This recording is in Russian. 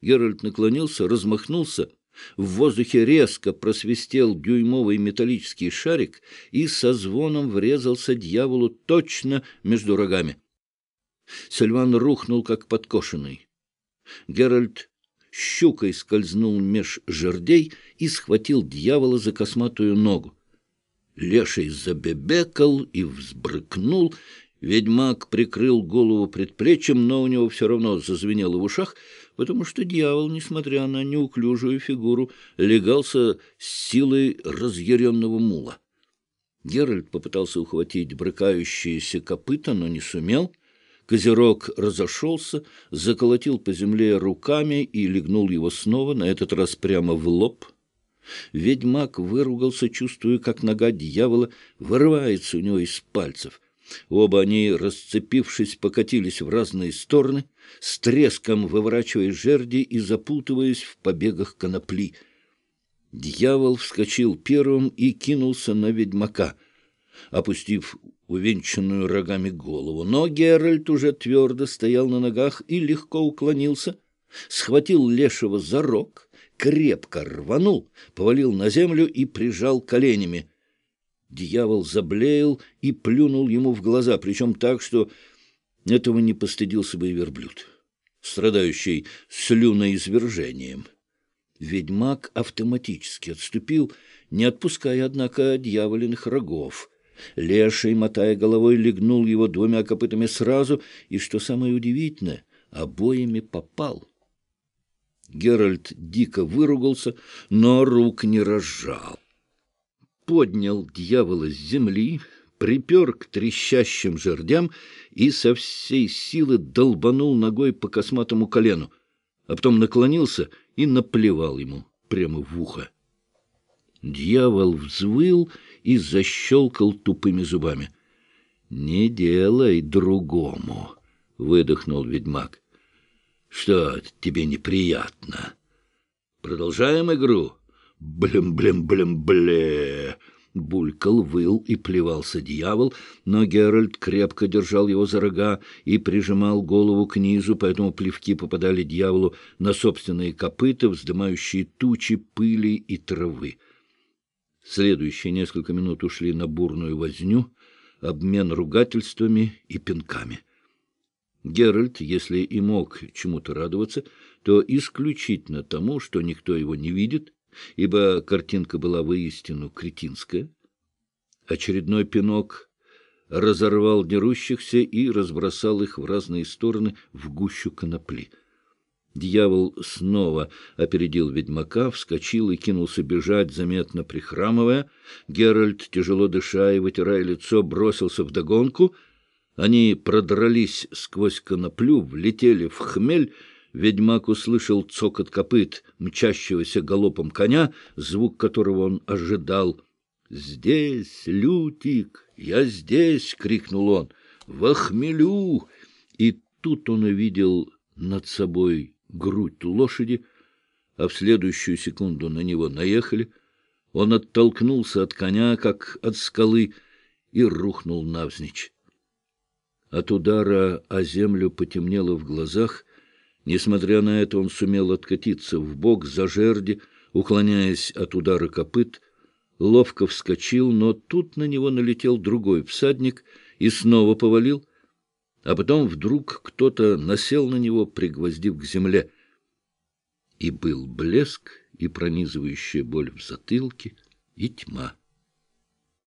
Геральт наклонился, размахнулся. В воздухе резко просвистел дюймовый металлический шарик и со звоном врезался дьяволу точно между рогами. Сильван рухнул, как подкошенный. Геральт щукой скользнул меж жердей и схватил дьявола за косматую ногу. Леший забебекал и взбрыкнул. Ведьмак прикрыл голову предплечьем, но у него все равно зазвенело в ушах, потому что дьявол, несмотря на неуклюжую фигуру, легался с силой разъяренного мула. Геральт попытался ухватить брыкающиеся копыта, но не сумел — Козерог разошелся, заколотил по земле руками и легнул его снова, на этот раз прямо в лоб. Ведьмак выругался, чувствуя, как нога дьявола вырывается у него из пальцев. Оба они, расцепившись, покатились в разные стороны, с треском выворачивая жерди и запутываясь в побегах конопли. Дьявол вскочил первым и кинулся на ведьмака. Опустив увенчанную рогами голову. Но Геральт уже твердо стоял на ногах и легко уклонился, схватил лешего за рог, крепко рванул, повалил на землю и прижал коленями. Дьявол заблеял и плюнул ему в глаза, причем так, что этого не постыдился бы и верблюд, страдающий слюноизвержением. Ведьмак автоматически отступил, не отпуская, однако, дьяволиных рогов — Леший, мотая головой, легнул его двумя копытами сразу, и, что самое удивительное, обоими попал. Геральт дико выругался, но рук не разжал. Поднял дьявола с земли, припер к трещащим жердям и со всей силы долбанул ногой по косматому колену, а потом наклонился и наплевал ему прямо в ухо. Дьявол взвыл и защелкал тупыми зубами. — Не делай другому, — выдохнул ведьмак. — Что, тебе неприятно? Продолжаем игру? Блем-блем-блем-бле! Булькал, выл и плевался дьявол, но Геральт крепко держал его за рога и прижимал голову к низу, поэтому плевки попадали дьяволу на собственные копыта, вздымающие тучи пыли и травы. Следующие несколько минут ушли на бурную возню, обмен ругательствами и пинками. Геральт, если и мог чему-то радоваться, то исключительно тому, что никто его не видит, ибо картинка была воистину кретинская. Очередной пинок разорвал дерущихся и разбросал их в разные стороны в гущу конопли. Дьявол снова опередил ведьмака, вскочил и кинулся бежать, заметно прихрамывая. Геральт, тяжело дыша и вытирая лицо, бросился вдогонку. Они продрались сквозь коноплю, влетели в хмель. Ведьмак услышал цокот копыт, мчащегося галопом коня, звук которого он ожидал. «Здесь, Лютик, я здесь!» — крикнул он. «В хмелю!» И тут он увидел над собой грудь лошади, а в следующую секунду на него наехали. Он оттолкнулся от коня, как от скалы, и рухнул навзничь. От удара о землю потемнело в глазах. Несмотря на это, он сумел откатиться в бок за жерди, уклоняясь от удара копыт, ловко вскочил, но тут на него налетел другой всадник и снова повалил — а потом вдруг кто-то насел на него, пригвоздив к земле. И был блеск, и пронизывающая боль в затылке, и тьма.